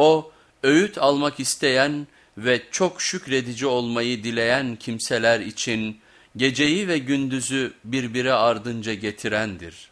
O öğüt almak isteyen ve çok şükredici olmayı dileyen kimseler için geceyi ve gündüzü birbiri ardınca getirendir.